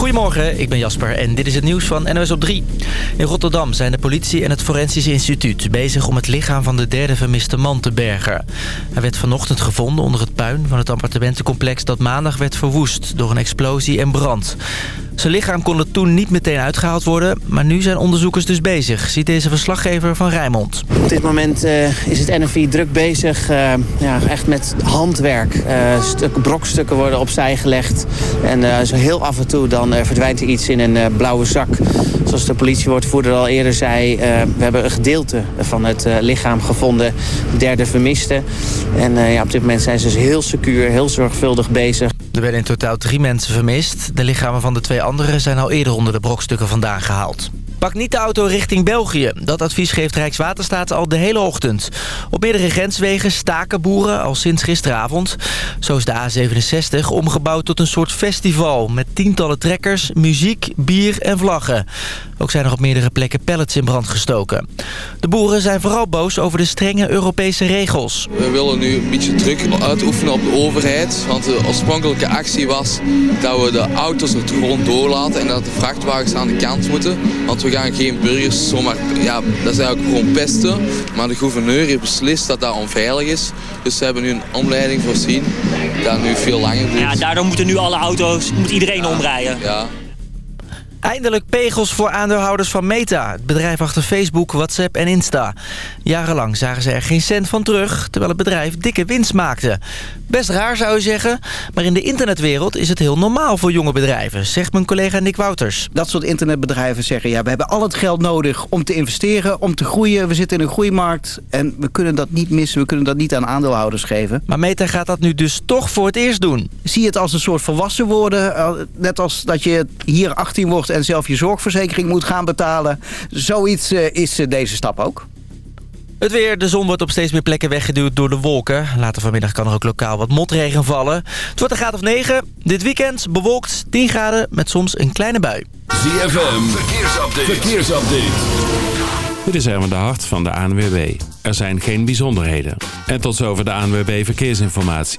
Goedemorgen, ik ben Jasper en dit is het nieuws van NOS op 3. In Rotterdam zijn de politie en het Forensisch Instituut bezig om het lichaam van de derde vermiste man te bergen. Hij werd vanochtend gevonden onder het puin van het appartementencomplex dat maandag werd verwoest door een explosie en brand. Zijn lichaam kon er toen niet meteen uitgehaald worden, maar nu zijn onderzoekers dus bezig, ziet deze verslaggever van Rijnmond. Op dit moment uh, is het NFI druk bezig, uh, ja, echt met handwerk. Uh, stuk, brokstukken worden opzij gelegd en zo heel af en toe dan verdwijnt er iets in een blauwe zak. Zoals de politiewoordvoerder al eerder zei, we hebben een gedeelte van het lichaam gevonden, de derde vermiste. En ja, op dit moment zijn ze dus heel secuur, heel zorgvuldig bezig. Er werden in totaal drie mensen vermist. De lichamen van de twee anderen zijn al eerder onder de brokstukken vandaan gehaald. Pak niet de auto richting België. Dat advies geeft Rijkswaterstaat al de hele ochtend. Op meerdere grenswegen staken boeren al sinds gisteravond. Zo is de A67 omgebouwd tot een soort festival... met tientallen trekkers, muziek, bier en vlaggen. Ook zijn er op meerdere plekken pallets in brand gestoken. De boeren zijn vooral boos over de strenge Europese regels. We willen nu een beetje druk uitoefenen op de overheid. Want de oorspronkelijke actie was dat we de auto's er gewoon doorlaten... en dat de vrachtwagens aan de kant moeten. Want we we gaan geen burgers zomaar... Ja, dat is eigenlijk gewoon pesten. Maar de gouverneur heeft beslist dat dat onveilig is. Dus ze hebben nu een omleiding voorzien dat nu veel langer duurt. Ja, daardoor moeten nu alle auto's, moet iedereen omrijden. Ja. Eindelijk pegels voor aandeelhouders van Meta, het bedrijf achter Facebook, WhatsApp en Insta. Jarenlang zagen ze er geen cent van terug, terwijl het bedrijf dikke winst maakte. Best raar zou je zeggen, maar in de internetwereld is het heel normaal voor jonge bedrijven, zegt mijn collega Nick Wouters. Dat soort internetbedrijven zeggen, ja, we hebben al het geld nodig om te investeren, om te groeien. We zitten in een groeimarkt en we kunnen dat niet missen, we kunnen dat niet aan aandeelhouders geven. Maar Meta gaat dat nu dus toch voor het eerst doen. Zie het als een soort volwassen worden, eh, net als dat je hier 18 wordt en zelf je zorgverzekering moet gaan betalen. Zoiets uh, is uh, deze stap ook. Het weer. De zon wordt op steeds meer plekken weggeduwd door de wolken. Later vanmiddag kan er ook lokaal wat motregen vallen. Het wordt een graad of 9. Dit weekend bewolkt 10 graden met soms een kleine bui. ZFM. Verkeersupdate. Verkeersupdate. Dit is Erwin de Hart van de ANWB. Er zijn geen bijzonderheden. En tot zover de ANWB Verkeersinformatie.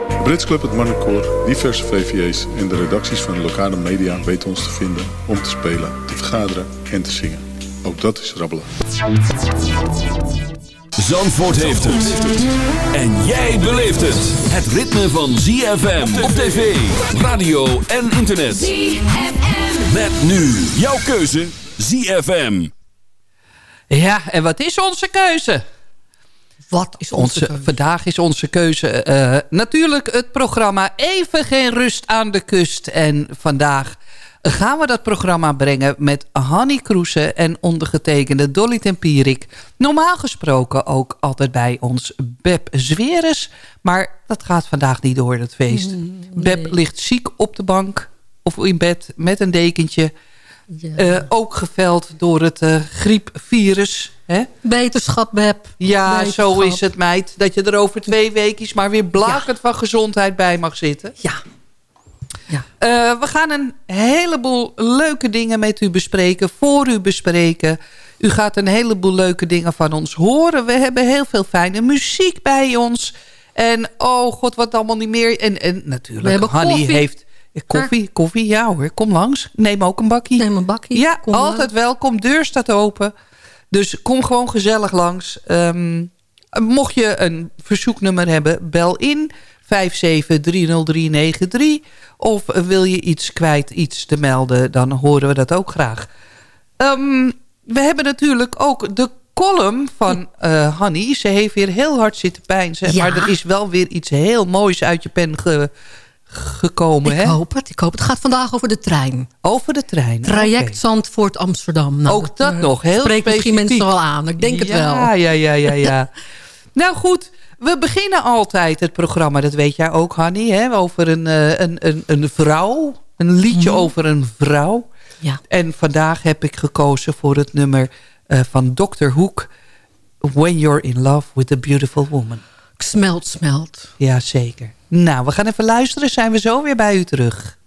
De Brits Club, het Marnecoor, diverse VVA's en de redacties van de lokale media weten ons te vinden om te spelen, te vergaderen en te zingen. Ook dat is rabbelen. Zandvoort heeft het. En jij beleeft het. Het ritme van ZFM op tv, radio en internet. ZFM. Met nu jouw keuze ZFM. Ja, en wat is onze keuze? Wat is onze, onze keuze? Vandaag is onze keuze uh, natuurlijk het programma Even geen rust aan de kust. En vandaag gaan we dat programma brengen met Hanny Kroese en ondergetekende Dolly Tempierik. Normaal gesproken ook altijd bij ons Beb Zweres. Maar dat gaat vandaag niet door, dat feest. Mm, nee. Beb ligt ziek op de bank of in bed met een dekentje. Ja. Uh, ook geveld door het uh, griepvirus. Hè? Beterschap, Beb. Ja, Beterschap. zo is het, meid. Dat je er over twee weken maar weer blakend ja. van gezondheid bij mag zitten. Ja. ja. Uh, we gaan een heleboel leuke dingen met u bespreken. Voor u bespreken. U gaat een heleboel leuke dingen van ons horen. We hebben heel veel fijne muziek bij ons. En oh god, wat allemaal niet meer. En, en natuurlijk, Hanny heeft... Koffie, koffie, ja hoor. Kom langs. Neem ook een bakkie. Neem een bakkie. Ja, kom altijd langs. welkom. Deur staat open. Dus kom gewoon gezellig langs. Um, mocht je een verzoeknummer hebben, bel in. 5730393. Of wil je iets kwijt, iets te melden, dan horen we dat ook graag. Ehm, we hebben natuurlijk ook de column van uh, Hanny. Ze heeft weer heel hard zitten. Ja. Maar er is wel weer iets heel moois uit je pen ge- gekomen. Ik hè? hoop het, ik hoop het. Het gaat vandaag over de trein. Over de trein. Traject. Zandvoort-Amsterdam. Nou, Ook dat nog, heel Spreekt misschien mensen wel aan. Ik denk het ja, wel. Ja, ja, ja, ja. nou goed, we beginnen altijd het programma. Dat weet jij ook, Hanny. Hè? Over een, eh, een, een, een vrouw. Een liedje Mhm. over een vrouw. Ja. En vandaag heb ik gekozen voor het nummer eh, van Dr. Hoek. When You're in Love with a Beautiful Woman. Smelt, smelt. Ja, zeker. Nou, we gaan even luisteren. Zijn we zo weer bij u terug.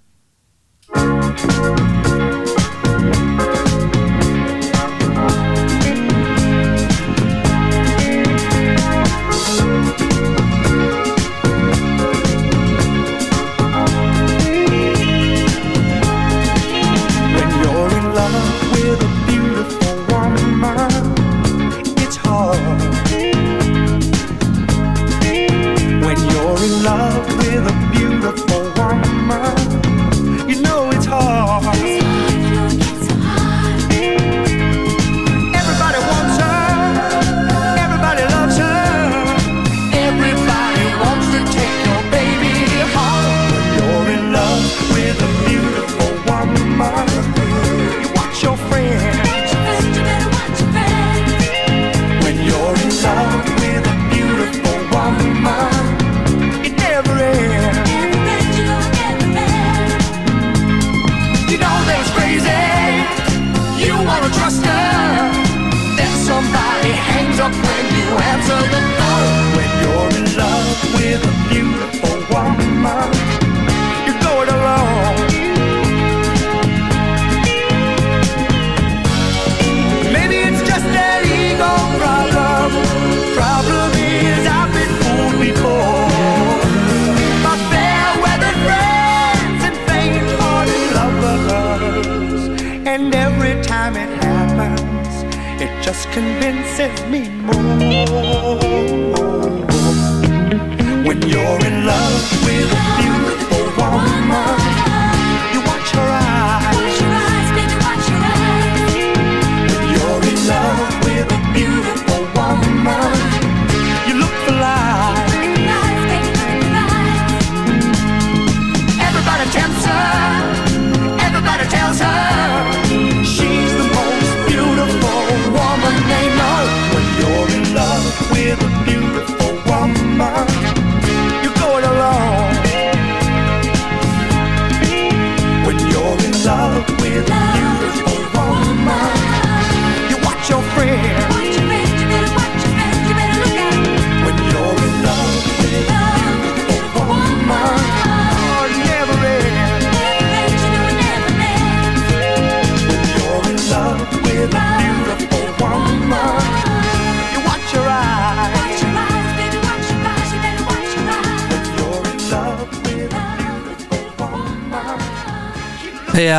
Convinces me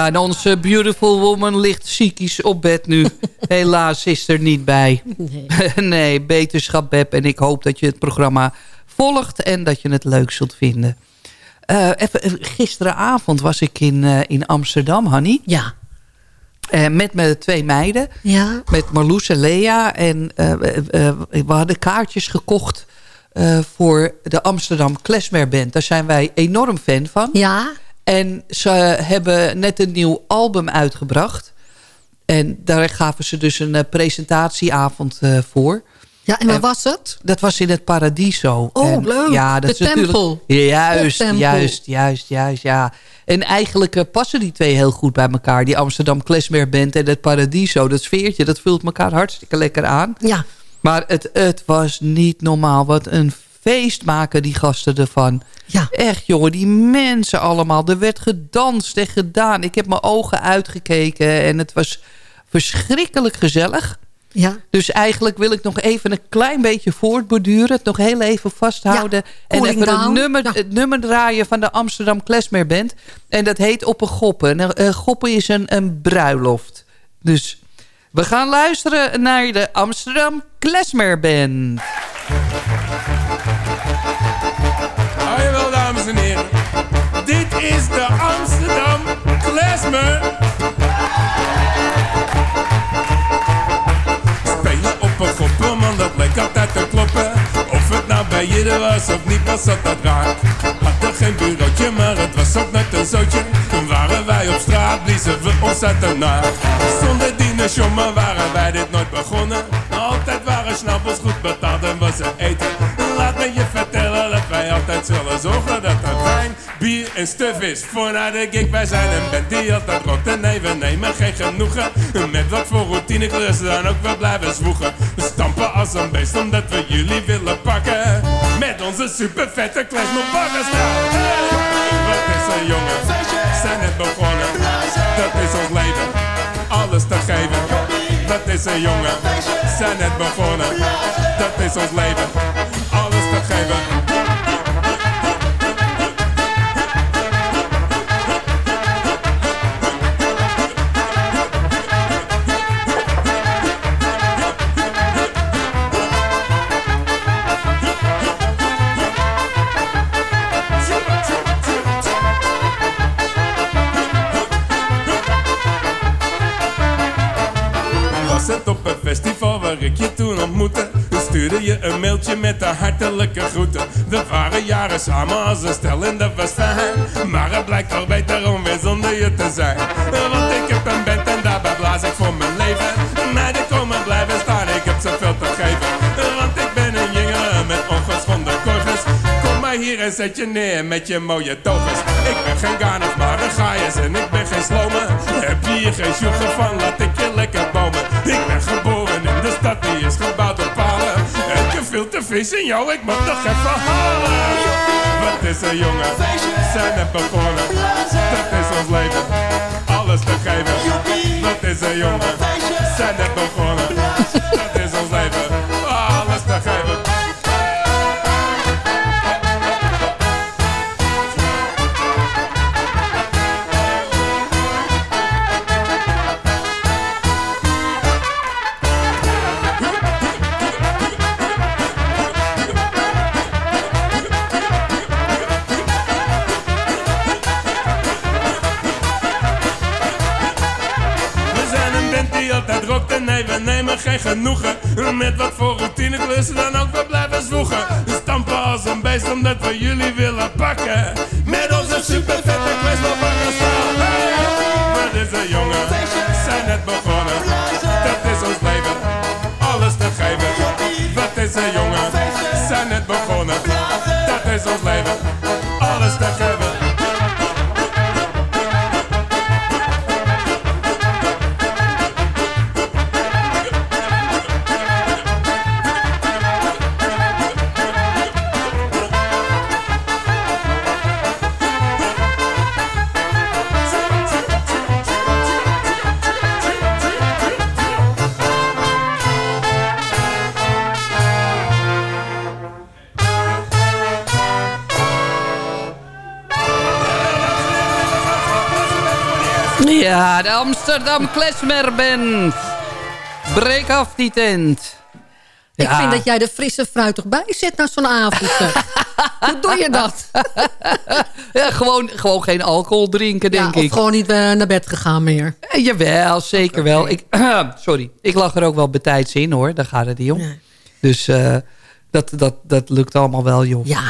Ja, en onze beautiful woman ligt psychisch op bed nu. Helaas is er niet bij. Nee. nee, beterschap Beb. En ik hoop dat je het programma volgt en dat je het leuk zult vinden. Eh, even, even, gisteravond was ik in, eh, in Amsterdam, Hanny. Ja. Eh, met mijn twee meiden. Ja. Met Marloes en Lea. En eh, eh, eh, we hadden kaartjes gekocht eh, voor de Amsterdam Klesmer Band. Daar zijn wij enorm fan van. Ja. En ze hebben net een nieuw album uitgebracht. En daar gaven ze dus een eh, presentatieavond eh, voor. Ja, en waar was het? Dat was in het Paradiso. Oh, En leuk. Ja, dat De is natuurlijk- tempel. Juist, De tempel. juist, juist, juist, ja. En eigenlijk eh, passen die twee heel goed bij elkaar. Die Amsterdam Klesmer Band en het Paradiso. Dat sfeertje, dat vult elkaar hartstikke lekker aan. Ja. Maar het, het was niet normaal. Wat een feest maken die gasten ervan. Ja. Echt, jongen, die mensen allemaal. Er werd gedanst en gedaan. Ik heb mijn ogen uitgekeken en het was verschrikkelijk gezellig. Ja. Dus eigenlijk wil ik nog even een klein beetje voortborduren. Het nog heel even vasthouden. Ja, en even het nummer, Ja. het nummer draaien van de Amsterdam Klesmer Band. En dat heet Op een Goppen. En een goppen is een, een bruiloft. Dus we gaan luisteren naar de Amsterdam Klesmer Band. is de Amsterdam Klezmer. Spelen op een groepelman, dat lijkt altijd te kloppen. Of het nou bij je was of niet, was dat dat raak. Had er geen bureautje, maar het was ook net een zootje. Toen waren wij op straat, bliezen we ons uit de naad. Zonder dinochommen waren wij dit nooit begonnen. Altijd waren snappels goed betaald en was er eten zullen zorgen dat er wijn, bier en stuf is. Voor naar de gig, wij zijn een band die altijd. En nee, we nemen geen genoegen. Met wat voor routineklussen dan ook wel blijven zwoegen. We stampen als een beest omdat we jullie willen pakken. Met onze super vette clash nog wat is er jongen? Zijn net begonnen. Dat is ons leven. Alles te geven. Dat is er jongen. Zijn net begonnen. Dat is ons leven. Alles te geven. Het op een festival waar ik je toen ontmoette? Stuurde je een mailtje met de hartelijke groeten. We waren jaren samen als een stel en dat was fijn. Maar het blijkt al beter om weer zonder je te zijn. Want ik heb een band en daarbij blaas ik voor mijn leven. Meiden komen blijven staan, ik heb zoveel te geven. Want ik ben een jongen met ongeschonden korgels. Kom maar hier en zet je neer met je mooie togers. Ik ben geen garnig, maar een gaaiers en ik ben geen slomen. Heb je hier geen sjoegen van, laat ik je lekker veel te vis in jou, ik moet nog even halen. Wat is er jongen, zijn net begonnen. Dat is ons leven, alles te geven. Wat is er jongen, zijn net begonnen. Dat is ons leven, genoegen. Met wat voor routineklussen dan ook, we blijven zwoegen. Stampen als een beest omdat we jullie willen pakken. Met onze super vette quest op staan. Hey, wat is er jongen, zijn net begonnen. Dat is ons leven, alles te geven. Wat is er jongen, zijn net begonnen. Dat is ons leven, alles te geven. Ja, de Amsterdam Klesmer Band. Breek af die tent. Ik Ja. vind dat jij er frisse fruit toch bij zet na zo'n avond. Hoe doe je dat? Ja, gewoon, gewoon geen alcohol drinken, Ja, denk of ik. gewoon niet eh, naar bed gegaan meer. Eh, jawel, zeker wel. Ik, sorry, ik lag er ook wel betijds in, hoor. Daar gaat het niet om. Dus eh, dat, dat, dat lukt allemaal wel, joh. Ja,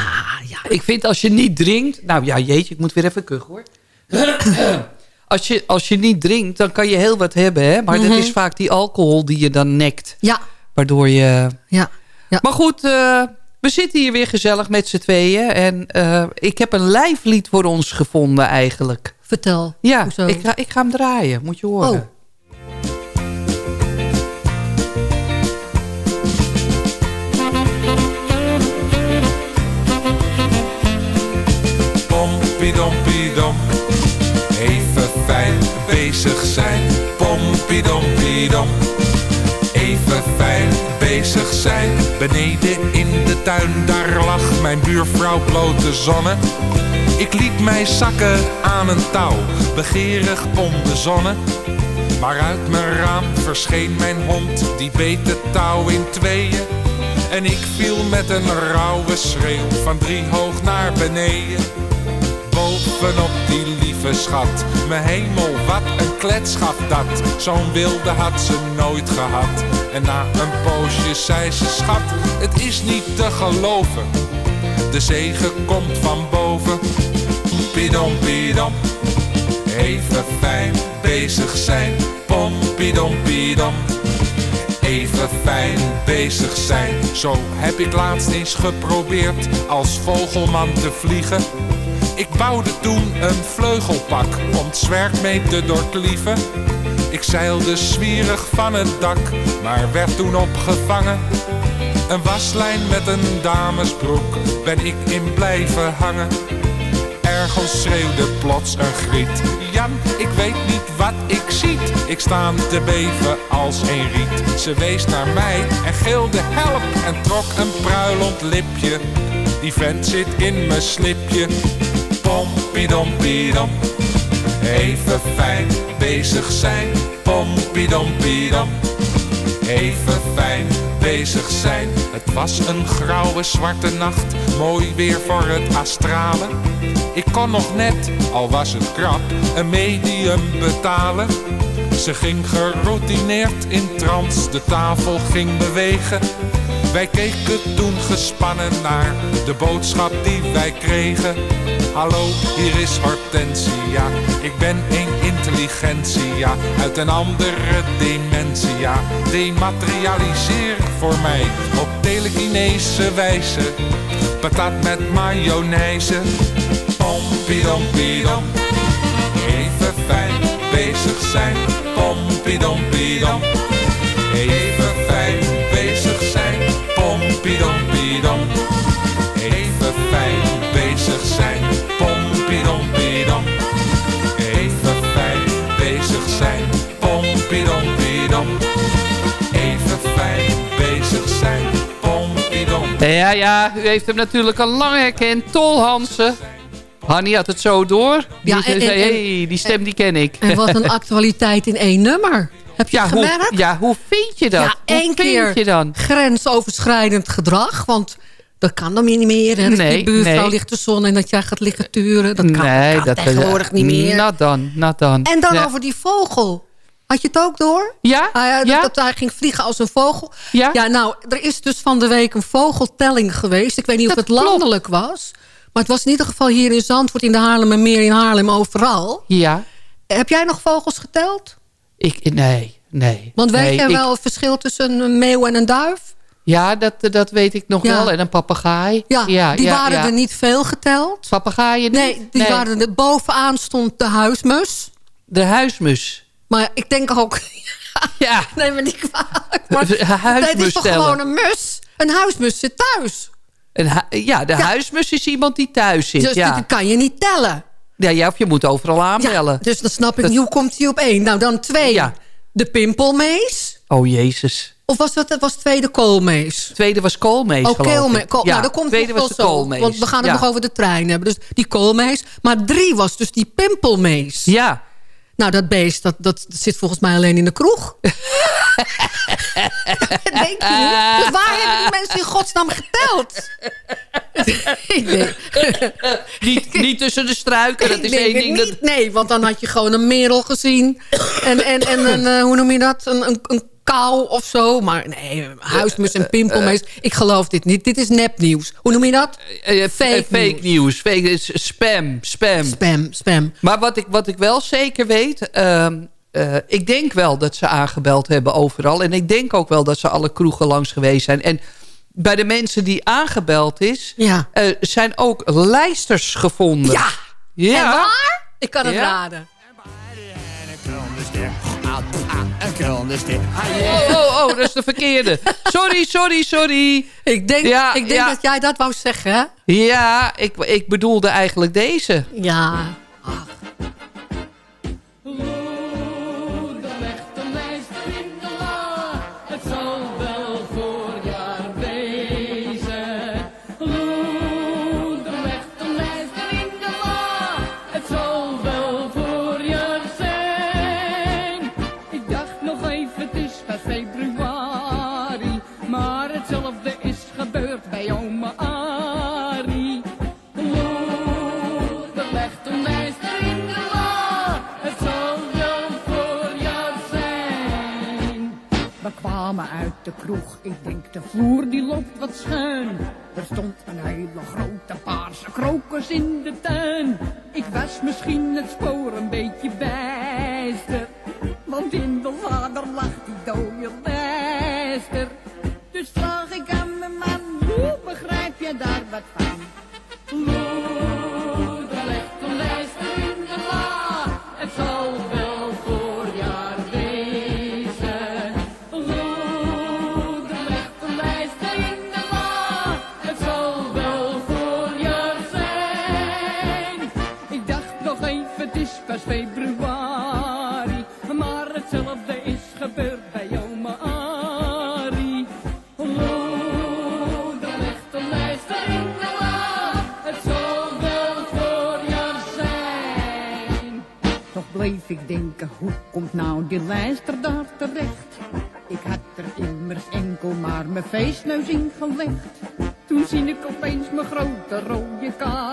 ja. Ik vind als je niet drinkt... Nou ja, jeetje, ik moet weer even kuchen, hoor. als, je, als je niet drinkt, dan kan je heel wat hebben, hè. Maar Mhm. dat is vaak die alcohol die je dan nekt. Ja. Waardoor je... Ja. ja. Maar goed, eh, we zitten hier weer gezellig met z'n tweeën. En eh, ik heb een lijflied voor ons gevonden eigenlijk. Vertel. Ja, ik ga, ik ga hem draaien. Moet je horen. Oh. Fijn bezig zijn. Pompiedompidom, even fijn bezig zijn. Beneden in de tuin, daar lag mijn buurvrouw blote zonne. Ik liet mij zakken aan een touw, begeerig onbezonnen. Maar uit mijn raam verscheen mijn hond, die beet het touw in tweeën. En ik viel met een rauwe schreeuw van drie hoog naar beneden. Bovenop die lieve schat. Mijn hemel, wat een klets gaf dat. Zo'n wilde had ze nooit gehad. En na een poosje zei ze, schat, het is niet te geloven. De zegen komt van boven. Pidom, pidom. Even fijn bezig zijn. Pidom. Even fijn bezig zijn. Zo heb ik laatst eens geprobeerd als vogelman te vliegen. Ik bouwde toen een vleugelpak om het zwerk mee te doorklieven. Ik zeilde zwierig van het dak, maar werd toen opgevangen. Een waslijn met een damesbroek ben ik in blijven hangen. Ergens schreeuwde plots een griet. Jan, ik weet niet wat ik ziet. Ik sta te beven als een riet. Ze wees naar mij en gilde help en trok een pruilend lipje. Die vent zit in mijn slipje. Pompidompidom. Even fijn bezig zijn. Pompidompidom. Even fijn bezig zijn. Het was een grauwe zwarte nacht. Mooi weer voor het astralen. Ik kon nog net, al was het krap, een medium betalen. Ze ging geroutineerd in trance, de tafel ging bewegen. Wij keken toen gespannen naar de boodschap die wij kregen. Hallo, hier is Hortensia. Ik ben een intelligentia uit een andere dimensia. Dematerialiseer voor mij op telekinese wijze. Patat met mayonaise. Pompidompidom. Even fijn bezig zijn. Pompidompidom. Even fijn bezig zijn. Pompidompidom. Ja, ja, u heeft hem natuurlijk al lang herkend. Tol Hansen. Hanny had het zo door. Die Ja, zei, en- hey, die stem die ken ik. En wat een actualiteit in één nummer. Heb je ja, het hoe, gemerkt? ja, hoe vind je dat? Ja, hoe één vind keer je dan? grensoverschrijdend gedrag. Want dat kan dan niet meer. Hè? Dat Nee, die buurvrouw nee. ligt de zon en dat jij gaat liggen turen. Dat kan, nee, dat dat tegenwoordig niet meer. Not dan, not dan. En dan Ja. over die vogel. Had je het ook door? Ja? Ah, ja, dat, Ja? dat hij ging vliegen als een vogel. Ja? Ja, nou, er is dus van de week een vogeltelling geweest. Ik weet niet of het landelijk was. Maar het was in ieder geval hier in Zandvoort, in de Haarlemmermeer, in Haarlem, overal. Ja. Heb jij nog vogels geteld? Ik, nee, nee. Want weet nee, jij ik- wel het verschil tussen een meeuw en een duif? Ja, dat, dat weet ik nog Ja. wel. En een papegaai. Ja, die waren ja. er niet veel geteld. Papegaaien niet? Nee, die waren er. Bovenaan stond de huismus. De huismus. Maar ik denk ook... Ja. Nee, maar niet kwalijk. Maar, het is toch tellen. gewoon een mus? Een huismus zit thuis. Een ja, de huismus is iemand die thuis zit. Dus ja. die kan je niet tellen. Ja, ja, of je moet overal aanbellen. Dus dan snap ik Dat- niet, hoe komt hij op één? Nou, dan twee. Ja. De pimpelmees. Oh, jezus. Of was dat, was twee de koolmees? Tweede was koolmees, Oh, geloof koolme- ik. kool- Ja, nou, dat komt tweede was de zo, koolmees. Want we gaan het nog over de trein hebben. Dus die koolmees. Maar drie was dus die pimpelmees. Ja. Nou, dat beest, dat, dat zit volgens mij alleen in de kroeg. Denk je niet? Dus waar hebben die mensen in godsnaam geteld? Niet, niet tussen de struiken, dat is één ding. niet. Dat, Nee, want dan had je gewoon een merel gezien. En, en, en een, eh, hoe noem je dat? Een, een, een kou of zo. Maar nee, huismus en pimpelmees. Ik geloof dit niet. Dit is nepnieuws. Hoe noem je dat? eh, eh, Fake fake nieuws. Fake, is spam, spam. Spam, spam. Maar wat ik, wat ik wel zeker weet... ehm, eh, ik denk wel dat ze aangebeld hebben overal. En ik denk ook wel dat ze alle kroegen langs geweest zijn. En bij de mensen die aangebeld is... Ja. eh, zijn ook lijsters gevonden. Ja. Ja. En waar? Ik kan het Ja. raden. Oh, oh, oh, dat is de verkeerde. Sorry, sorry, sorry. Ik denk, Ja, ik denk ja. dat jij dat wou zeggen, hè? Ja, ik, ik bedoelde eigenlijk deze. Ja. Het de kroeg. Ik denk de vloer die loopt wat schuin. Er stond een hele grote paarse krokus in de tuin. Ik was misschien het spoor een beetje bijster. Want in de vader lag die dode lijster. Dus vraag ik aan mijn man, hoe begrijp je daar wat van? Die lijster daar terecht? Ik had er immers enkel maar mijn feestneus in gelegd. Toen zie ik opeens mijn grote rode kater.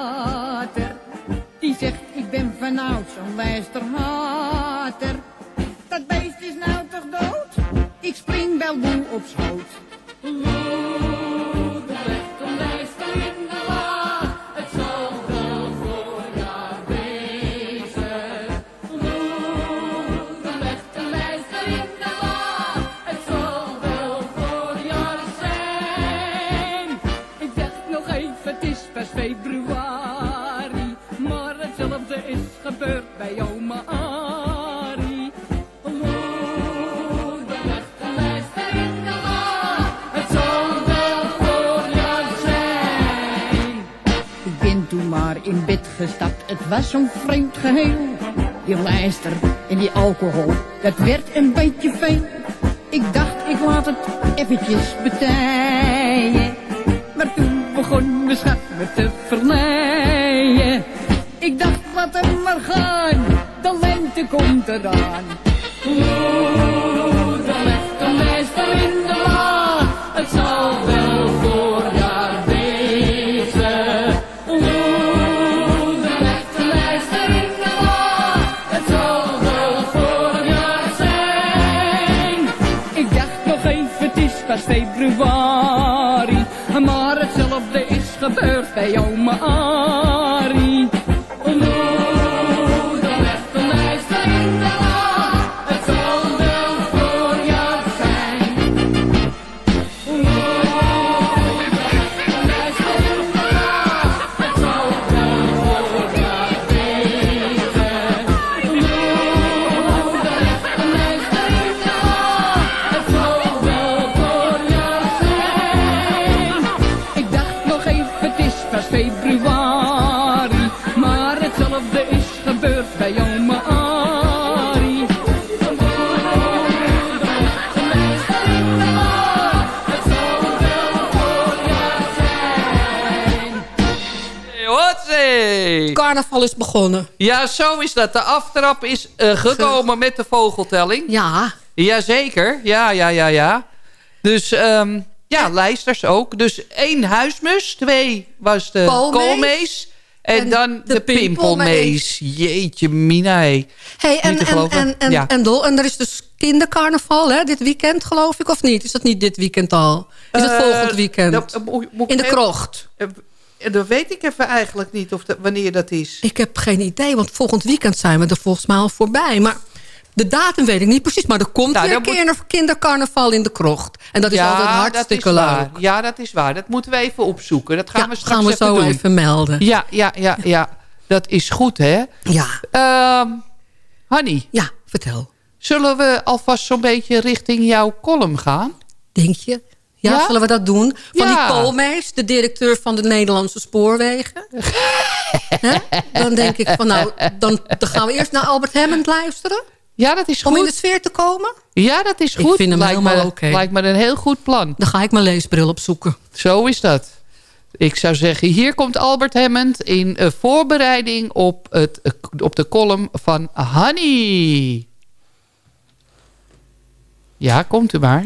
Dat werd een maar hetzelfde is gebeurd bij oma Is begonnen. Ja, zo is dat. De aftrap is eh, gekomen met de vogeltelling. Ja. Jazeker. Ja, ja, ja, ja. Dus ehm, ja, lijsters ook. Dus één huismus. Twee was de Koolmees. koolmees. En, En dan de, de pimpelmees. Jeetje, mina. hé. Hey, en, en, en, en, Ja. en, en er is dus kindercarnaval hè, dit weekend, geloof ik, of niet? Is dat niet dit weekend al? Is het Eh, volgend weekend? dat- eh, ik In de krocht. Dat weet ik even eigenlijk niet of wanneer dat is. Ik heb geen idee, want volgend weekend zijn we er volgens mij al voorbij. Maar de datum weet ik niet precies. Maar er komt Nou, weer een dan keer een kindercarnaval in de krocht. En dat is altijd hartstikke leuk. waar. Ja, dat is waar. Dat moeten we even opzoeken. Dat gaan Ja, we straks gaan we even zo even melden. Ja, ja, ja, ja. Dat is goed, hè? Ja. Hanny. Ja, vertel. Zullen we alvast zo'n beetje richting jouw column gaan? Denk je? Ja, Ja? zullen we dat doen? Van Ja. die Koolmees, de directeur van de Nederlandse spoorwegen. Dan denk ik van nou, dan, dan gaan we eerst naar Albert Hammond luisteren. Ja, dat is Om goed. in de sfeer te komen. Ja, dat is Ik goed. vind hem lijkt helemaal me, oké. Lijkt me een heel goed plan. Dan ga ik mijn leesbril opzoeken. Zo is dat. Ik zou zeggen, hier komt Albert Hammond in eh, voorbereiding op, het, eh, op de column van Honey. Ja, komt u maar.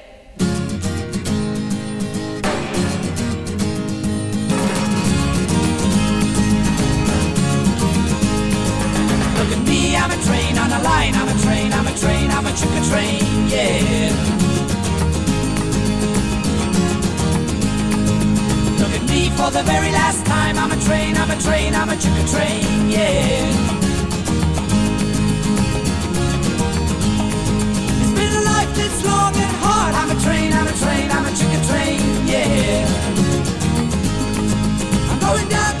I'm a train on a line, I'm a train, I'm a train, I'm a chicken train, yeah. Look at me for the very last time, I'm a train, I'm a train, I'm a chicken train, yeah. It's been a life that's long and hard, I'm a train, I'm a train, I'm a chicken train, yeah. I'm going down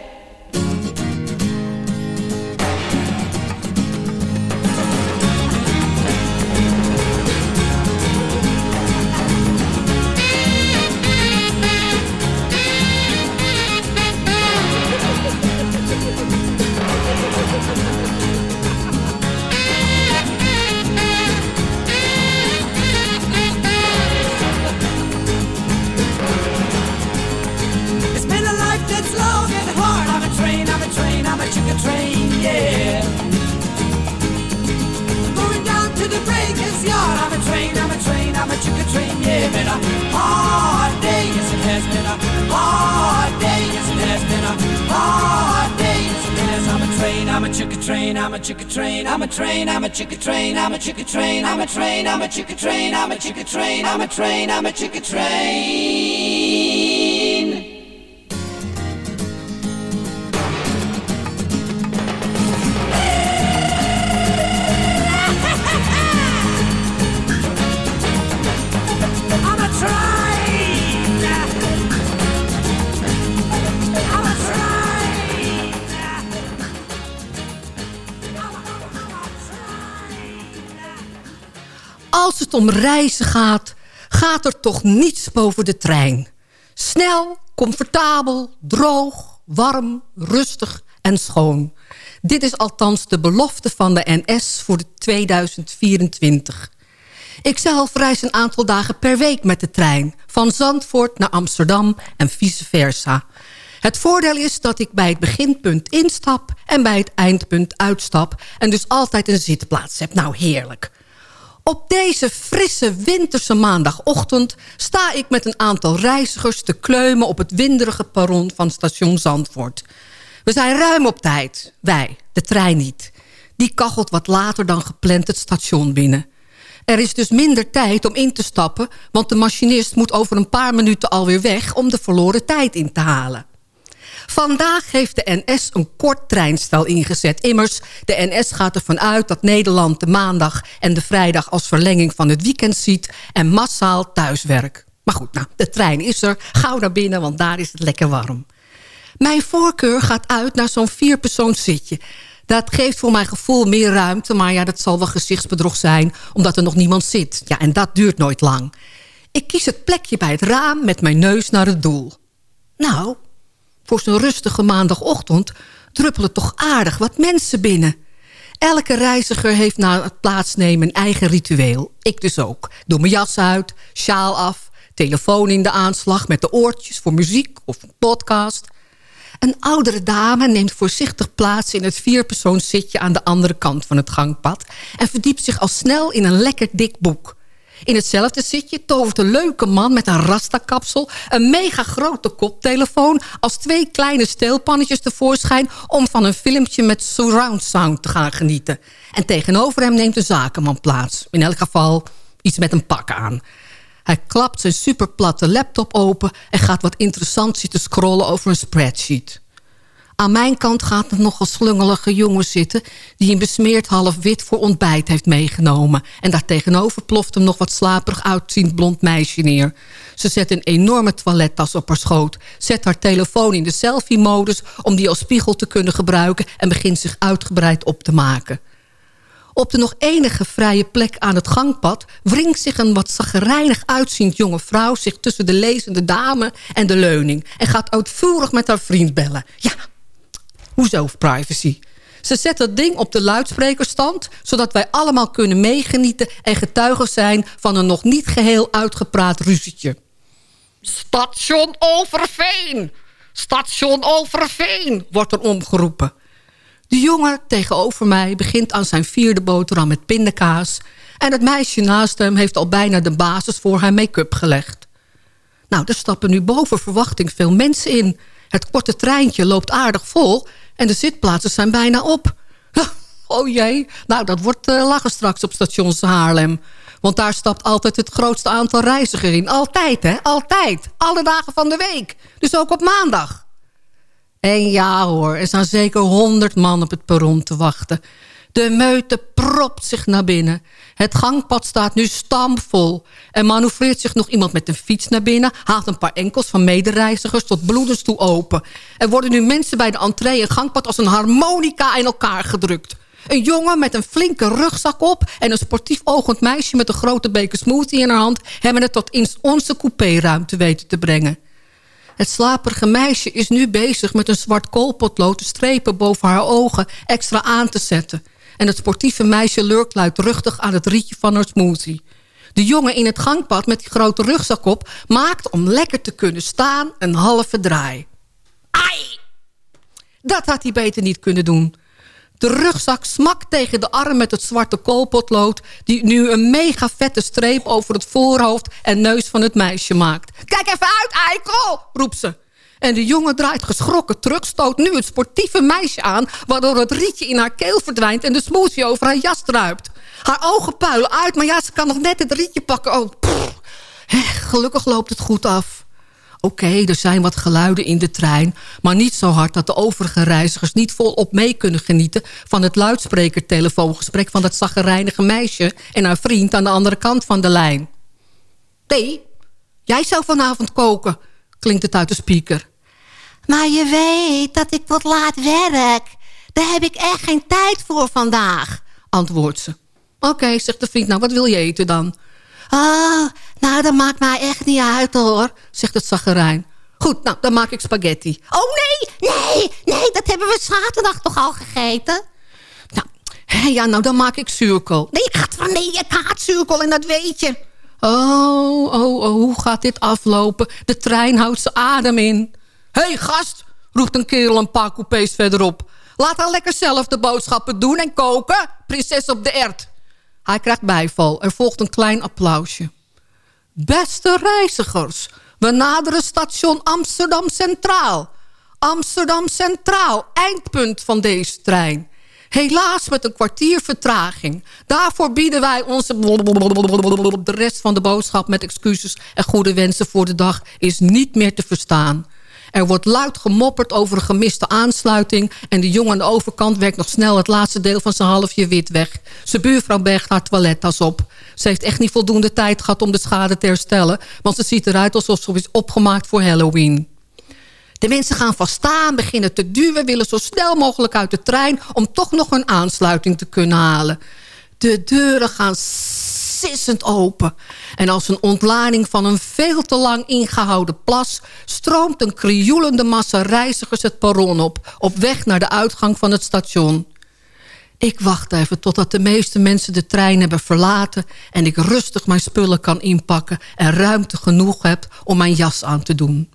Train, I'm a chicken train, yeah. Going down to the breaker's yard. I'm a train, I'm a train, I'm a chicken train, yeah. Been a hard day, yes it has been a hard day, yes it has been a hard day, yes it has. I'm a train, I'm a chicken train, I'm a chicken train, I'm a train, I'm a chicken train, I'm a chicken train, I'm a train, I'm a chicken train, I'm a chicken train, I'm a train, I'm a chicken train. Om reizen gaat, gaat er toch niets boven de trein. Snel, comfortabel, droog, warm, rustig en schoon. Dit is althans de belofte van de NS voor de 2024. Ikzelf reis een aantal dagen per week met de trein. Van Zandvoort naar Amsterdam en vice versa. Het voordeel is dat ik bij het beginpunt instap... en bij het eindpunt uitstap... en dus altijd een zitplaats heb. Nou, heerlijk. Op deze frisse winterse maandagochtend... sta ik met een aantal reizigers te kleumen... op het winderige perron van station Zandvoort. We zijn ruim op tijd. Wij, de trein niet. Die kachelt wat later dan gepland het station binnen. Er is dus minder tijd om in te stappen... want de machinist moet over een paar minuten alweer weg... om de verloren tijd in te halen. Vandaag heeft de NS een kort treinstel ingezet. Immers, de NS gaat ervan uit dat Nederland de maandag en de vrijdag... als verlenging van het weekend ziet en massaal thuiswerk. Maar goed, nou, de trein is er. Gauw naar binnen, want daar is het lekker warm. Mijn voorkeur gaat uit naar zo'n vierpersoonszitje. Dat geeft voor mijn gevoel meer ruimte... maar ja, dat zal wel gezichtsbedrog zijn... omdat er nog niemand zit. Ja, en dat duurt nooit lang. Ik kies het plekje bij het raam met mijn neus naar het doel. Nou, voor zo'n rustige maandagochtend... druppelen toch aardig wat mensen binnen. Elke reiziger heeft na het plaatsnemen een eigen ritueel. Ik dus ook. Doe mijn jas uit, sjaal af, telefoon in de aanslag... met de oortjes voor muziek of een podcast... Een oudere dame neemt voorzichtig plaats in het vierpersoonszitje aan de andere kant van het gangpad... en verdiept zich al snel in een lekker dik boek. In hetzelfde zitje tovert een leuke man met een rastakapsel... een mega grote koptelefoon als twee kleine steelpannetjes tevoorschijn... om van een filmpje met surround sound te gaan genieten. En tegenover hem neemt een zakenman plaats. In elk geval iets met een pak aan. Hij klapt zijn superplatte laptop open... en gaat wat interessant zitten scrollen over een spreadsheet. Aan mijn kant gaat een nogal slungelige jongen zitten... die een besmeerd half wit voor ontbijt heeft meegenomen. En daar tegenover ploft hem nog wat slaperig uitziend blond meisje neer. Ze zet een enorme toilettas op haar schoot. Zet haar telefoon in de selfie-modus... om die als spiegel te kunnen gebruiken... en begint zich uitgebreid op te maken. Op de nog enige vrije plek aan het gangpad... wringt zich een wat zaggerijnig uitziend jonge vrouw... zich tussen de lezende dame en de leuning... en gaat uitvoerig met haar vriend bellen. Ja, hoezo privacy? Ze zet dat ding op de luidsprekerstand... zodat wij allemaal kunnen meegenieten... en getuigen zijn van een nog niet geheel uitgepraat ruzietje. Station Overveen! Station Overveen! wordt er omgeroepen. De jongen tegenover mij begint aan zijn vierde boterham met pindakaas... en het meisje naast hem heeft al bijna de basis voor haar make-up gelegd. Nou, er stappen nu boven verwachting veel mensen in. Het korte treintje loopt aardig vol en de zitplaatsen zijn bijna op. Oh jee, nou dat wordt uh, lachen straks op stations Haarlem. Want daar stapt altijd het grootste aantal reizigers in. Altijd, hè? Altijd. Alle dagen van de week. Dus ook op maandag. En ja hoor, er staan zeker honderd man op het perron te wachten. De meute propt zich naar binnen. Het gangpad staat nu stampvol. Er manoeuvreert zich nog iemand met een fiets naar binnen... haalt een paar enkels van medereizigers tot bloedens toe open. Er worden nu mensen bij de entree en gangpad... als een harmonica in elkaar gedrukt. Een jongen met een flinke rugzak op... en een sportief oogend meisje met een grote beker smoothie in haar hand... hebben het tot in onze coupéruimte weten te brengen. Het slaperige meisje is nu bezig met een zwart koolpotlood... de strepen boven haar ogen extra aan te zetten. En het sportieve meisje lurkt luidruchtig aan het rietje van haar smoothie. De jongen in het gangpad met die grote rugzak op... maakt om lekker te kunnen staan een halve draai. Ai! Dat had hij beter niet kunnen doen. De rugzak smakt tegen de arm met het zwarte koolpotlood... die nu een mega vette streep over het voorhoofd en neus van het meisje maakt. Kijk even uit, eikel! roept ze. En de jongen draait geschrokken terug, stoot nu het sportieve meisje aan... waardoor het rietje in haar keel verdwijnt en de smoothie over haar jas druipt. Haar ogen puilen uit, maar ja, ze kan nog net het rietje pakken. Oh. Gelukkig loopt het goed af. Oké, er zijn wat geluiden in de trein... maar niet zo hard dat de overige reizigers niet volop mee kunnen genieten... van het luidsprekertelefoongesprek van dat zaggerijnige meisje... en haar vriend aan de andere kant van de lijn. Nee, jij zou vanavond koken, klinkt het uit de speaker. Maar je weet dat ik tot laat werk. Daar heb ik echt geen tijd voor vandaag, antwoordt ze. Oké, okay, zegt de vriend, nou wat wil je eten dan? Ah, nou dat maakt mij echt niet uit hoor, zegt het zaggerijn. Goed, nou dan maak ik spaghetti. Oh nee, nee, nee, dat hebben we zaterdag toch al gegeten? Nou, ja, nou dan maak ik zuurkool. Nee, ik haat, nee, ik haat zuurkool en dat weet je. Oh, oh, oh, hoe gaat dit aflopen? De trein houdt zijn adem in. Hey, gast, roept een kerel een paar coupés verderop. Laat haar lekker zelf de boodschappen doen en koken. Prinses op de ert. Hij krijgt bijval. Er volgt een klein applausje. Beste reizigers, we naderen station Amsterdam Centraal. Amsterdam Centraal, eindpunt van deze trein. Helaas met een kwartier vertraging. Daarvoor bieden wij onze... De rest van de boodschap met excuses en goede wensen voor de dag is niet meer te verstaan. Er wordt luid gemopperd over een gemiste aansluiting... en de jongen aan de overkant werkt nog snel het laatste deel van zijn halfje wit weg. Zijn buurvrouw bergt haar toilettas op. Ze heeft echt niet voldoende tijd gehad om de schade te herstellen... want ze ziet eruit alsof ze is opgemaakt voor Halloween. De mensen gaan van staan, beginnen te duwen... willen zo snel mogelijk uit de trein... om toch nog een aansluiting te kunnen halen. De deuren gaan sissend open. En als een ontlading van een veel te lang ingehouden plas... stroomt een krioelende massa reizigers het perron op... op weg naar de uitgang van het station. Ik wacht even totdat de meeste mensen de trein hebben verlaten... en ik rustig mijn spullen kan inpakken... en ruimte genoeg heb om mijn jas aan te doen.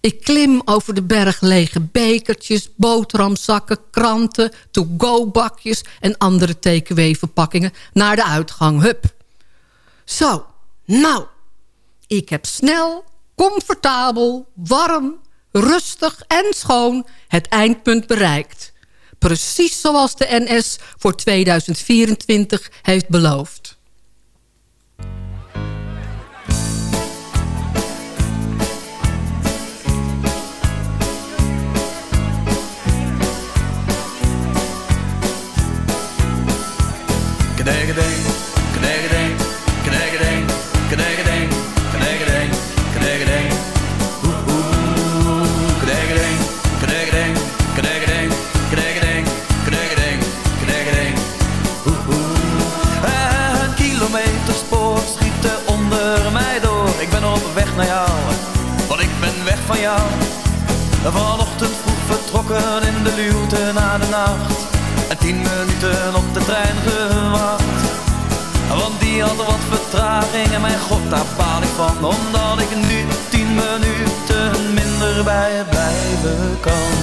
Ik klim over de berg lege bekertjes, boterhamzakken, kranten, to-go-bakjes en andere tekenweeverpakkingen naar de uitgang. Hup. Zo, nou, ik heb snel, comfortabel, warm, rustig en schoon het eindpunt bereikt. Precies zoals de NS voor 2024 heeft beloofd. In de luwte na de nacht. En tien minuten op de trein gewacht. Want die had wat vertraging en mijn god daar baal ik van Omdat ik nu tien minuten minder bij blijven kan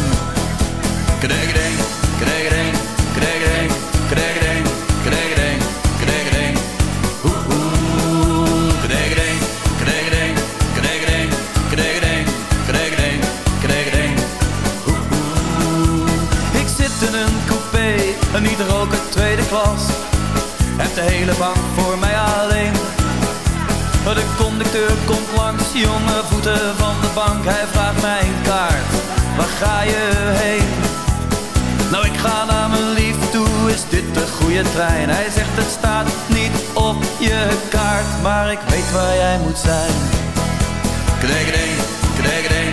Kregeding, kregeding, kregeding, klas heb de hele bank voor mij alleen. De conducteur komt langs, jonge voeten van de bank. Hij vraagt mijn kaart, waar ga je heen? Nou, ik ga naar mijn lief toe, is dit de goede trein? Hij zegt, het staat niet op je kaart, maar ik weet waar jij moet zijn. Kregeding, kregeding,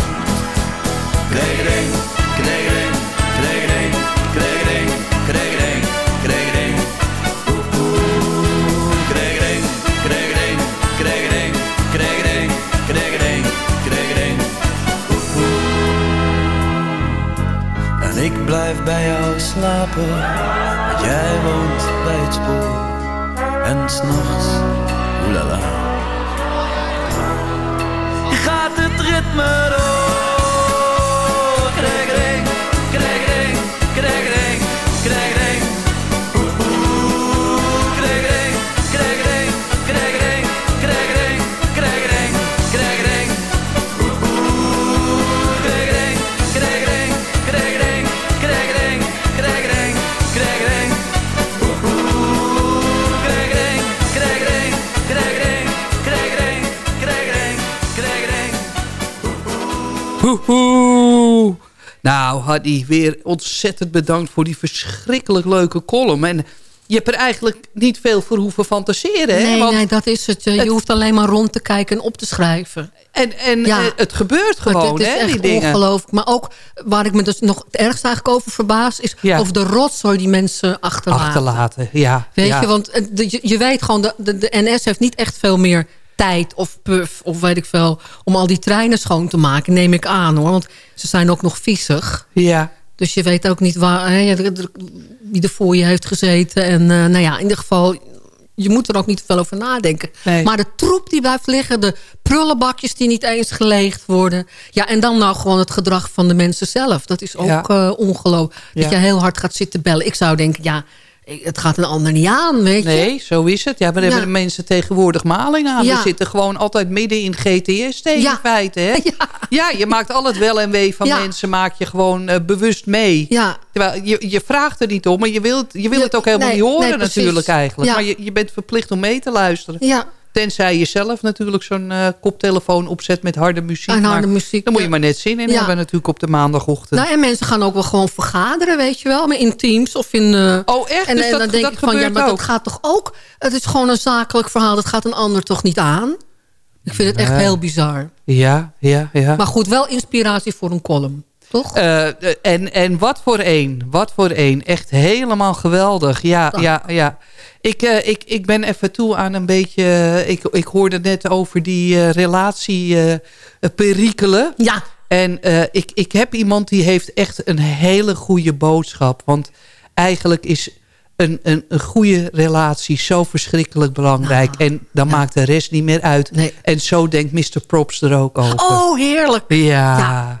Kregeding, kregeding, kregeding, kregeding, kregeding, kregeding. Oeh, oeh, kregeding, kregeding, kregeding, kregeding, kregeding, kregeding. Oeh, oeh. En ik blijf bij jou slapen, want jij woont bij het spoor. En s'nachts, oelala. Gaat het ritme door? Nou, Haddy, weer ontzettend bedankt voor die verschrikkelijk leuke column. En je hebt er eigenlijk niet veel voor hoeven fantaseren. Hè? Nee, Want nee, dat is het. Je hoeft alleen maar rond te kijken en op te schrijven. En, en Ja. eh, het gebeurt gewoon, het is hè, echt die dingen. ongelooflijk. Maar ook waar ik me dus nog het eigenlijk over verbaas... is Ja. over de rotzooi die mensen achterlaten. Achterlaten, ja. Weet ja. je, want eh, de- je, je weet gewoon... De, de NS heeft niet echt veel meer tijd of puff of weet ik veel... om al die treinen schoon te maken, neem ik aan hoor. Want ze zijn ook nog viezig. Ja. Dus je weet ook niet waar, hè, ja, wie er voor je heeft gezeten. En eh, nou ja, in ieder geval, je moet er ook niet veel over nadenken. Nee. Maar de troep die blijft liggen, de prullenbakjes die niet eens geleegd worden. Ja, en dan nou gewoon het gedrag van de mensen zelf. Dat is ook Ja. eh, ongelooflijk. Dat Ja. je heel hard gaat zitten bellen. Ik zou denken, ja, het gaat een ander niet aan, weet je. Nee, zo is het. Ja, maar Ja. hebben de mensen tegenwoordig maling aan. Ja. We zitten gewoon altijd midden in GTS tegen Ja. feiten. Hè? Ja. je maakt al het wel en wee van mensen maak je gewoon eh, bewust mee. Ja. Terwijl je, je vraagt er niet om, maar je wilt, je wil Ja, het ook helemaal nee, niet horen nee, natuurlijk eigenlijk. Ja. Maar je, je bent verplicht om mee te luisteren. Ja, Tenzij je zelf natuurlijk zo'n eh, koptelefoon opzet met harde muziek. En harde Maar muziek, Dan moet je maar net zin in Ja. hebben natuurlijk op de maandagochtend. nou, en mensen gaan ook wel gewoon vergaderen, weet je wel. Maar in teams of in... eh, oh, echt? En, Dus en dat- dan denk dat ik van, ja, maar ook? dat gaat toch ook... Het is gewoon een zakelijk verhaal. Dat gaat een ander toch niet aan? Ik vind het echt heel bizar. Ja, ja, ja. Maar goed, wel inspiratie voor een column. Toch? Eh, en, en wat voor één. Wat voor één. Echt helemaal geweldig. Ja, ja, ja. Ik, eh, ik, ik ben even toe aan een beetje... ik, ik hoorde net over die uh, relatieperikelen. ja. En ik, ik heb iemand die heeft echt een hele goede boodschap. Want eigenlijk is een, een, een goede relatie zo verschrikkelijk belangrijk. en dan maakt de rest niet meer uit. En zo denkt Mr. Props er ook over. Oh, heerlijk. Ja. Ja.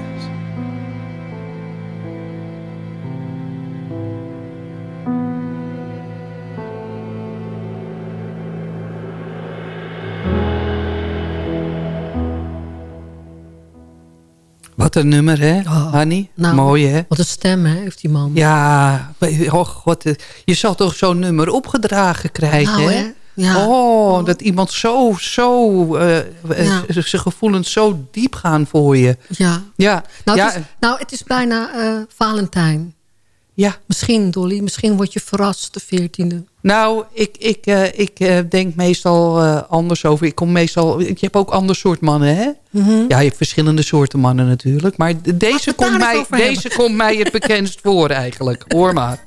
Wat een nummer, hè, Hanny? nou, Mooi, hè? Wat een stem hè, heeft die man. Ja, oh god, eh, je zal toch zo'n nummer opgedragen krijgen, Nou, hè? hè? Ja. Oh, dat iemand zo, zo, Ja. zijn gevoelens zo diep gaan voor je. Ja. Ja, Nou, het is, nou, het is bijna Valentijn. Ja. Misschien, Dolly. Misschien word je verrast de veertiende. Nou, ik, ik, eh, ik eh, denk meestal eh, anders over. Ik kom meestal. Je hebt ook ander soort mannen, hè? Mhm. Ja, je hebt verschillende soorten mannen natuurlijk. Maar de- deze, komt mij, deze komt mij het bekendst voor eigenlijk. Hoor maar.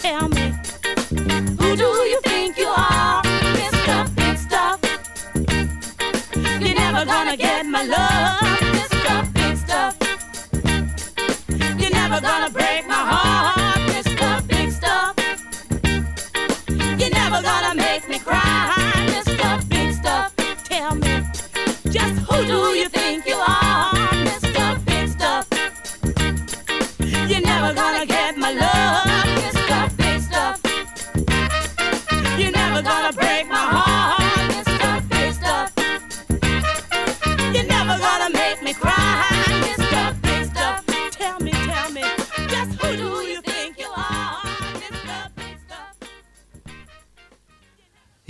Tell me. Who do you think you are, Mr. Big Stuff? You're never gonna get my love, Mr. Big Stuff. You're never gonna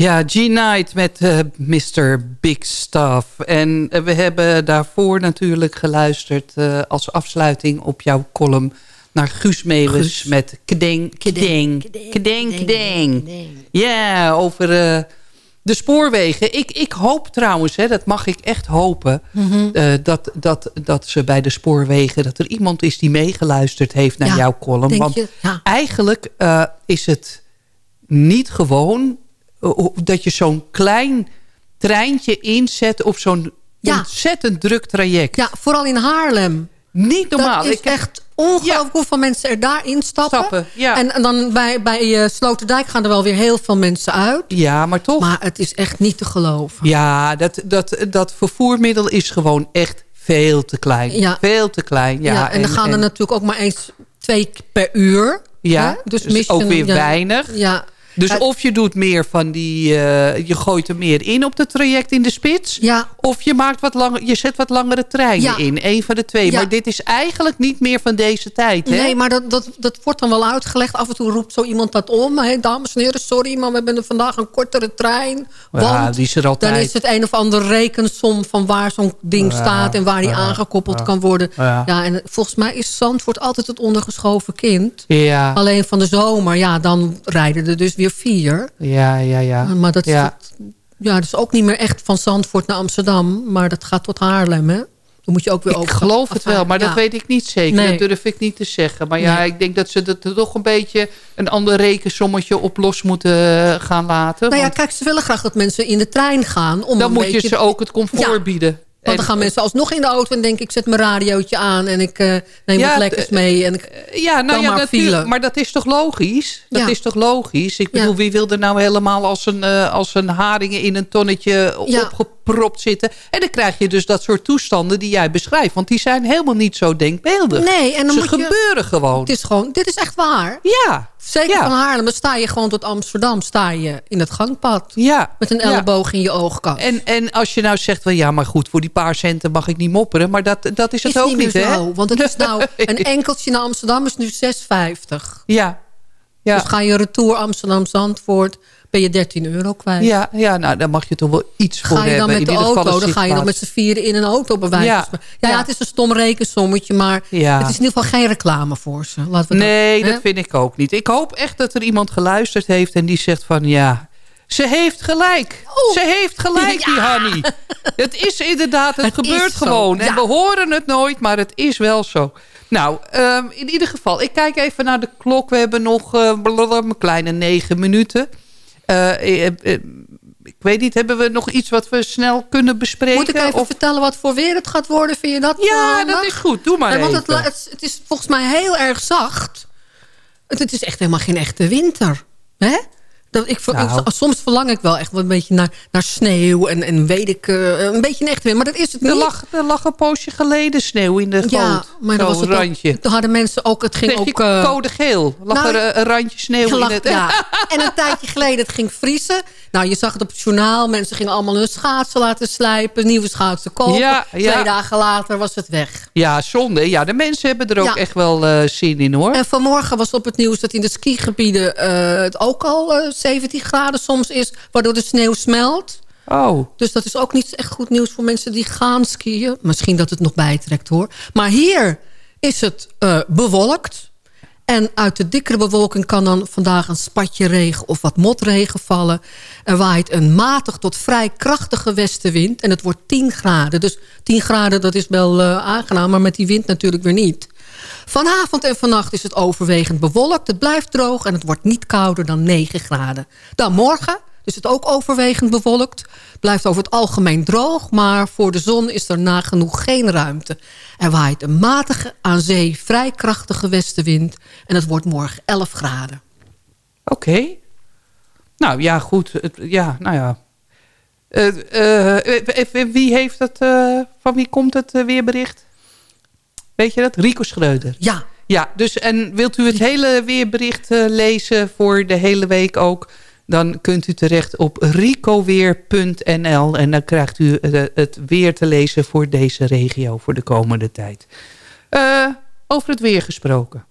Ja, G-Night met eh, Mr. Big Stuff. En eh, we hebben daarvoor natuurlijk geluisterd... eh, als afsluiting op jouw column naar Guus Meeuwis... Met Kedeng, Kedeng, Kedeng, Kedeng. Ja, over de spoorwegen. Ik, ik hoop trouwens, hè, dat mag ik echt hopen... Mhm. dat, dat, dat ze bij de spoorwegen... dat er iemand is die meegeluisterd heeft naar Ja, jouw column. Want je? Ja. eigenlijk is het niet gewoon dat je zo'n klein treintje inzet op zo'n Ja. ontzettend druk traject. Ja, vooral in Haarlem. Niet normaal. Dat is Ik heb- echt ongelooflijk hoeveel mensen er daarin stappen. Stappen, ja. En, en dan bij, bij eh, Sloterdijk gaan er wel weer heel veel mensen uit. Ja, maar toch. Maar het is echt niet te geloven. Ja, dat, dat, dat vervoermiddel is gewoon echt veel te klein. Ja. Veel te klein. Ja, Ja, en, dan gaan er natuurlijk ook maar eens twee per uur. Ja, hè? dus, mission- ook weer weinig. Ja. Dus of je doet meer van die... eh, je gooit er meer in op het traject in de spits. Ja. Of je, maakt wat langer, je zet wat langere treinen Ja. in. Eén van de twee. Ja. Maar dit is eigenlijk niet meer van deze tijd. Hè? Nee, maar dat, dat, dat wordt dan wel uitgelegd. Af en toe roept zo iemand dat om. Hé, dames en heren, sorry, maar we hebben er vandaag een kortere trein. Ja, Want die is er altijd. dan is het een of andere rekensom van waar zo'n ding staat... en waar die aangekoppeld kan worden. Ja. Ja. en volgens mij is Zandvoort altijd het ondergeschoven kind. Ja. Alleen van de zomer, ja, dan rijden er dus weer vier. Ja, ja, ja. Maar dat, ja. dat, ja, dat is ook niet meer echt van Zandvoort naar Amsterdam. Maar dat gaat tot Haarlem, hè? Dan moet je ook weer Ik over. geloof het wel, maar dat weet ik niet zeker. Nee. Dat durf ik niet te zeggen. Maar ja, Nee. ik denk dat ze er toch een beetje een ander rekensommetje op los moeten eh, gaan laten. Nou ja, want kijk, ze willen graag dat mensen in de trein gaan. Om dan een moet je ze ook het comfort Ja, bieden. Want dan gaan mensen alsnog in de auto en denken... ik zet mijn radiootje aan en ik eh, neem Ja, wat lekkers d- mee. En ik, Ja, nou ja, maar natuurlijk. Maar dat is toch logisch? Dat Ja. is toch logisch? Ik bedoel, Ja. wie wil er nou helemaal als een, eh, als een haringen in een tonnetje opgepropt zitten? En dan krijg je dus dat soort toestanden die jij beschrijft. Want die zijn helemaal niet zo denkbeeldig. Nee, en dan Ze moet je- gebeuren gewoon. Het is gewoon, dit is echt waar. Ja. Zeker Ja. van Haarlem. Dan sta je gewoon tot Amsterdam. Sta je in het gangpad. Ja. Met een Ja. elleboog in je oogkast. En, en als je nou zegt, wel ja, maar goed, voor die paar centen mag ik niet mopperen. Maar dat, dat is het is ook niet hè? zo. Want het is nou, een enkeltje naar Amsterdam is nu 6,50. Ja. ja. Dus ga je retour Amsterdam-Zandvoort, ben je 13 euro kwijt. Ja, ja, nou, daar mag je toch wel iets voor Ga je dan hebben. met In de auto, dan ga je dan met z'n vieren in een auto bij wijze Ja. Ja, het is een stom rekensommetje, maar Ja. het is in ieder geval geen reclame voor ze. Laten we Nee, dat, vind ik ook niet. Ik hoop echt dat er iemand geluisterd heeft en die zegt van ja, Ze heeft gelijk. Ze heeft gelijk, die Hanny. Het is inderdaad, het, Het gebeurt gewoon. En we horen het nooit, maar het is wel zo. Nou, ehm, in ieder geval, ik kijk even naar de klok. We hebben nog blablabla, een kleine negen minuten. Eh, eh, eh, ik weet niet, hebben we nog iets wat we snel kunnen bespreken? Moet ik even Of- vertellen wat voor weer het gaat worden? Vind je dat Ja, dat is goed. Doe maar Nee, want het, het is volgens mij heel erg zacht. Het, het is echt helemaal geen echte winter. Hè? Dat, ik, Nou. ik- soms verlang ik wel echt wel een beetje naar, naar sneeuw en, en weet ik, eh, een beetje een echte winter. Maar dat is het niet. Er lag, er lag een poosje geleden sneeuw in de goot. ja, maar dan was het ook- randje. Toen hadden mensen ook, het ging ook... eh, code geel? Lag nou, er een, een randje sneeuw lag- in het... ja. En een tijdje geleden, het ging vriezen. Nou, je zag het op het journaal. Mensen gingen allemaal hun schaatsen laten slijpen. Nieuwe schaatsen kopen. Ja, ja. Twee dagen later was het weg. Ja, zonde. Ja, de mensen hebben er ook Ja. echt wel eh, zin in, hoor. En vanmorgen was op het nieuws dat in de skigebieden het ook al 17 graden soms is. Waardoor de sneeuw smelt. Oh. Dus dat is ook niet echt goed nieuws voor mensen die gaan skiën. Misschien dat het nog bijtrekt hoor. Maar hier is het eh, bewolkt. En uit de dikkere bewolking kan dan vandaag een spatje regen of wat motregen vallen. Er waait een matig tot vrij krachtige westenwind. En het wordt 10 graden. Dus 10 graden dat is wel eh, aangenaam, maar met die wind natuurlijk weer niet. Vanavond en vannacht is het overwegend bewolkt. Het blijft droog en het wordt niet kouder dan 9 graden. Dan morgen is het ook overwegend bewolkt. Blijft over het algemeen droog, maar voor de zon is er nagenoeg geen ruimte. Er waait een matige, aan zee vrij krachtige westenwind... en het wordt morgen 11 graden. Oké. Nou ja, goed. Ja, nou ja. Eh, eh, eh, wie heeft eh, van wie komt het weerbericht? Weet je dat? Rico Schreuder. Ja. Ja, dus en wilt u het hele weerbericht eh, lezen voor de hele week ook... dan kunt u terecht op ricoweer.nl... en dan krijgt u eh, het weer te lezen voor deze regio voor de komende tijd. Eh, over het weer gesproken.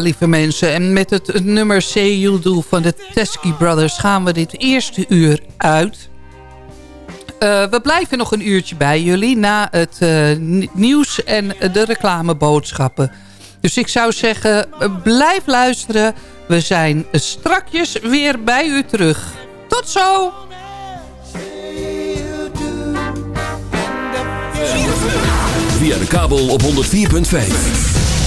Lieve mensen. En met het nummer Say You Do van de Teskey Brothers gaan we dit eerste uur uit. Eh, we blijven nog een uurtje bij jullie na het eh, ni- nieuws en de reclameboodschappen. Dus ik zou zeggen, blijf luisteren. We zijn strakjes weer bij u terug. Tot zo! Via de kabel op 104.5.